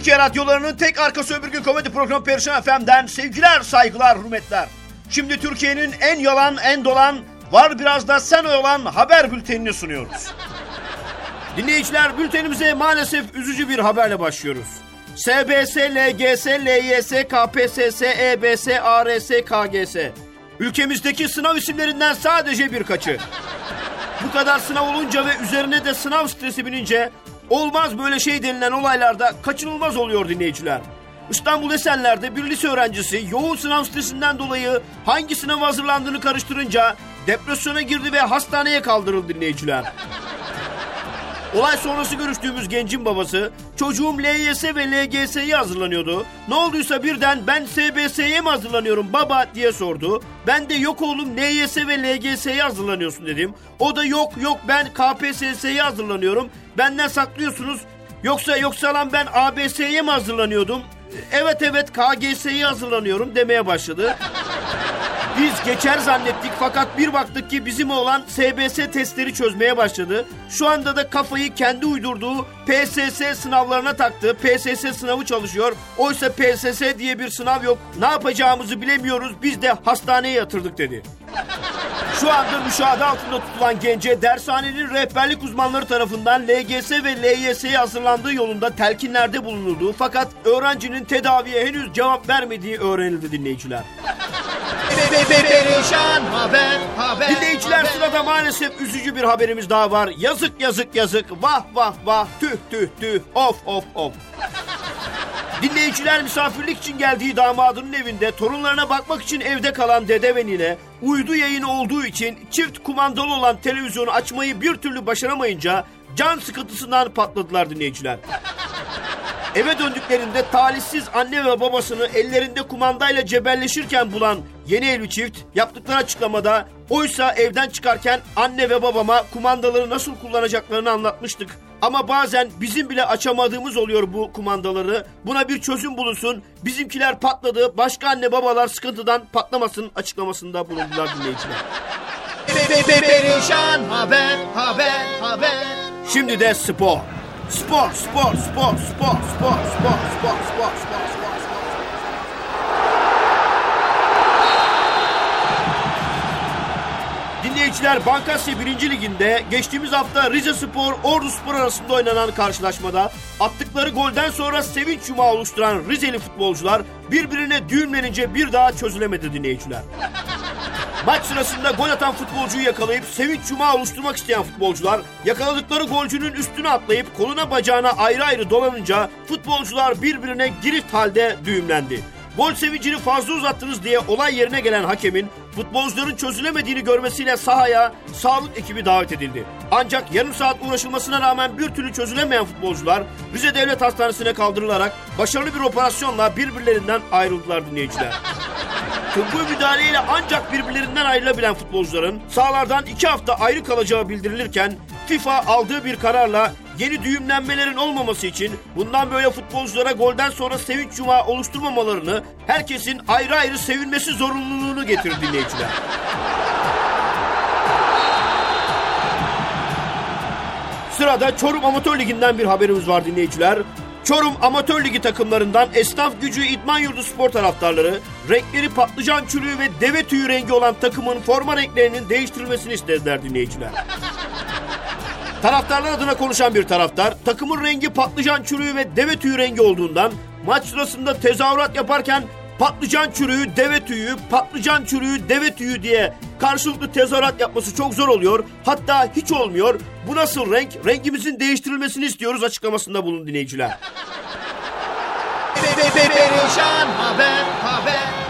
Türkiye radyolarının tek arkası öbür gün komedi programı Perişan FM'den sevgiler, saygılar, hürmetler. Şimdi Türkiye'nin en yalan, en dolan, var biraz da sen oyalan haber bültenini sunuyoruz. Dinleyiciler bültenimize maalesef üzücü bir haberle başlıyoruz. SBS, LGS, LYS, KPSS, EBS, ARS, KGS. Ülkemizdeki sınav isimlerinden sadece birkaçı. Bu kadar sınav olunca ve üzerine de sınav stresi binince olmaz böyle şey denilen olaylarda kaçınılmaz oluyor dinleyiciler. İstanbul Esenler'de bir lise öğrencisi yoğun sınav stresinden dolayı hangi sınava hazırlandığını karıştırınca depresyona girdi ve hastaneye kaldırıldı dinleyiciler. Olay sonrası görüştüğümüz gencin babası çocuğum LYS ve LGS'ye hazırlanıyordu. Ne olduysa birden ben SBS'ye mi hazırlanıyorum baba diye sordu. Ben de yok oğlum LYS ve LGS'ye hazırlanıyorsun dedim. O da yok yok ben KPSS'ye hazırlanıyorum. Benden saklıyorsunuz. Yoksa yoksa lan ben ABS'ye mi hazırlanıyordum? Evet evet KGS'ye hazırlanıyorum demeye başladı. Biz geçer zannettik fakat bir baktık ki bizim oğlan SBS testleri çözmeye başladı. Şu anda da kafayı kendi uydurduğu PSS sınavlarına taktı. PSS sınavı çalışıyor. Oysa PSS diye bir sınav yok. Ne yapacağımızı bilemiyoruz. Biz de hastaneye yatırdık dedi. Şu anda müşahede altında tutulan gence dershanenin rehberlik uzmanları tarafından LGS ve LYS'ye hazırlandığı yolunda telkinlerde bulunulduğu fakat öğrencinin tedaviye henüz cevap vermediği öğrenildi dinleyiciler. Perişan haber haber. Dinleyiciler haber. sırada maalesef üzücü bir haberimiz daha var. Yazık yazık yazık. Vah vah vah. Tüh tüh tüh. Of of of. Dinleyiciler misafirlik için geldiği damadının evinde torunlarına bakmak için evde kalan dede ve nine uydu yayını olduğu için çift kumandalı olan televizyonu açmayı bir türlü başaramayınca can sıkıntısından patladılar dinleyiciler. Eve döndüklerinde talihsiz anne ve babasını ellerinde kumandayla cebelleşirken bulan yeni evli çift yaptıkları açıklamada oysa evden çıkarken anne ve babama kumandaları nasıl kullanacaklarını anlatmıştık. Ama bazen bizim bile açamadığımız oluyor bu kumandaları. Buna bir çözüm bulunsun. Bizimkiler patladı. Başka anne babalar sıkıntıdan patlamasın açıklamasında bulundular dinleyiciler. Perişan haber haber haber. Şimdi de spor. Spor, spor, spor, spor, spor, spor, spor, spor, spor, spor, spor. Dinleyiciler Bankasya 1. Liginde geçtiğimiz hafta Rize Spor Ordu Spor arasında oynanan karşılaşmada attıkları golden sonra sevinç yumağı oluşturan Rizeli futbolcular birbirine düğümlenince bir daha çözülemedi dinleyiciler. Maç sırasında gol atan futbolcuyu yakalayıp sevinç yumağı oluşturmak isteyen futbolcular yakaladıkları golcünün üstüne atlayıp koluna bacağına ayrı ayrı dolanınca futbolcular birbirine girift halde düğümlendi. Gol sevincini fazla uzattınız diye olay yerine gelen hakemin futbolcuların çözülemediğini görmesiyle sahaya sağlık ekibi davet edildi. Ancak yarım saat uğraşılmasına rağmen bir türlü çözülemeyen futbolcular Rize Devlet Hastanesi'ne kaldırılarak başarılı bir operasyonla birbirlerinden ayrıldılar dinleyiciler. Tıbbi müdahaleyle ancak birbirlerinden ayrılabilen futbolcuların sahalardan iki hafta ayrı kalacağı bildirilirken FIFA aldığı bir kararla yeni düğümlenmelerin olmaması için bundan böyle futbolculara golden sonra sevinç yumağı oluşturmamalarını herkesin ayrı ayrı sevinmesi zorunluluğunu getirdi dinleyiciler. Sırada Çorum Amatör Ligi'nden bir haberimiz var dinleyiciler. Çorum Amatör Ligi takımlarından Esnaf Gücü İdman Yurdu spor taraftarları renkleri patlıcan çürüğü ve deve tüyü rengi olan takımın forma renklerinin değiştirilmesini istediler dinleyiciler. Taraftarlar adına konuşan bir taraftar takımın rengi patlıcan çürüğü ve deve tüyü rengi olduğundan maç sırasında tezahürat yaparken patlıcan çürüğü, deve tüyü, patlıcan çürüğü, deve tüyü diye karşılıklı tezahürat yapması çok zor oluyor. Hatta hiç olmuyor. Bu nasıl renk? Rengimizin değiştirilmesini istiyoruz açıklamasında bulun dinleyiciler perişan haber, haber.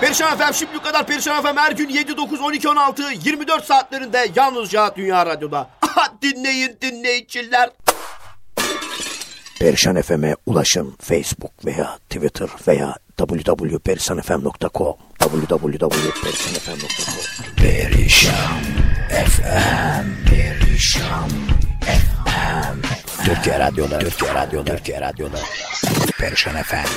Perişan Efem şimdi kadar Perişan Efem her gün 7, 9, 12, 16, 24 saatlerinde yalnızca Dünya Radyo'da. Ah, dinleyin dinleyiciler. Perişan FM'e ulaşın Facebook veya Twitter veya www.perişanfm.com www.perişanfm.com Perişan FM Perişan FM Türkiye Radyo'da, Türkiye Radyo'da, Türkiye Radyo'da. Perişan Efendim.